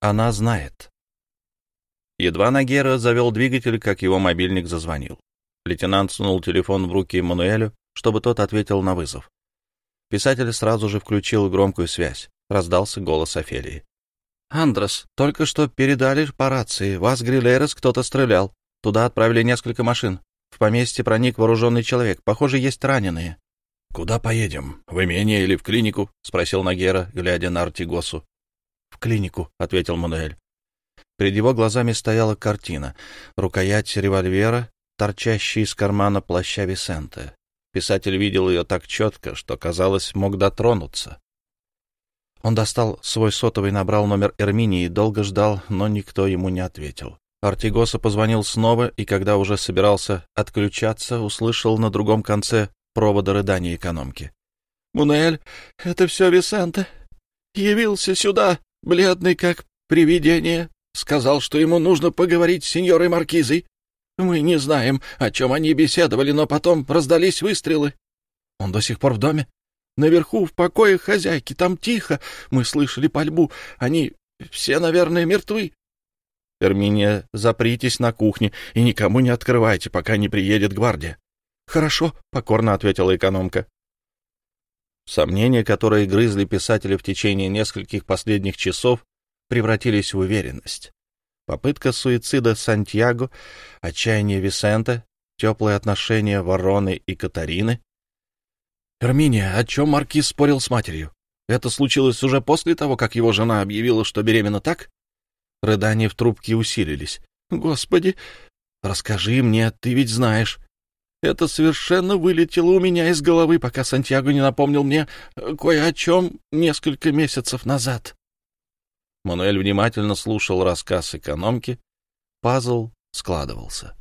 Она знает. Едва Нагера завел двигатель, как его мобильник зазвонил. Лейтенант сунул телефон в руки Мануэлю, чтобы тот ответил на вызов. Писатель сразу же включил громкую связь. Раздался голос Офелии. «Андрес, только что передали по рации. Вас, Грилейрос, кто-то стрелял. Туда отправили несколько машин. В поместье проник вооруженный человек. Похоже, есть раненые». «Куда поедем? В имение или в клинику?» — спросил Нагера, глядя на Артигосу. «В клинику», — ответил Мануэль. Перед его глазами стояла картина. Рукоять револьвера, торчащая из кармана плаща Висенте. Писатель видел ее так четко, что, казалось, мог дотронуться. Он достал свой сотовый, набрал номер Эрминии и долго ждал, но никто ему не ответил. Артигоса позвонил снова, и когда уже собирался отключаться, услышал на другом конце провода рыдания экономки. — Мунель, это все Висенте. Явился сюда, бледный как привидение. Сказал, что ему нужно поговорить с сеньорой Маркизой. Мы не знаем, о чем они беседовали, но потом раздались выстрелы. Он до сих пор в доме? Наверху, в покое хозяйки, там тихо. Мы слышали пальбу. Они все, наверное, мертвы. Эрминия, запритесь на кухне и никому не открывайте, пока не приедет гвардия. Хорошо, покорно ответила экономка. Сомнения, которые грызли писателя в течение нескольких последних часов, превратились в уверенность. Попытка суицида Сантьяго, отчаяние Висента, теплые отношения Вороны и Катарины. «Эрминия, о чем Маркиз спорил с матерью? Это случилось уже после того, как его жена объявила, что беременна, так?» Рыдания в трубке усилились. «Господи, расскажи мне, ты ведь знаешь. Это совершенно вылетело у меня из головы, пока Сантьяго не напомнил мне кое о чем несколько месяцев назад». Мануэль внимательно слушал рассказ экономки. Пазл складывался.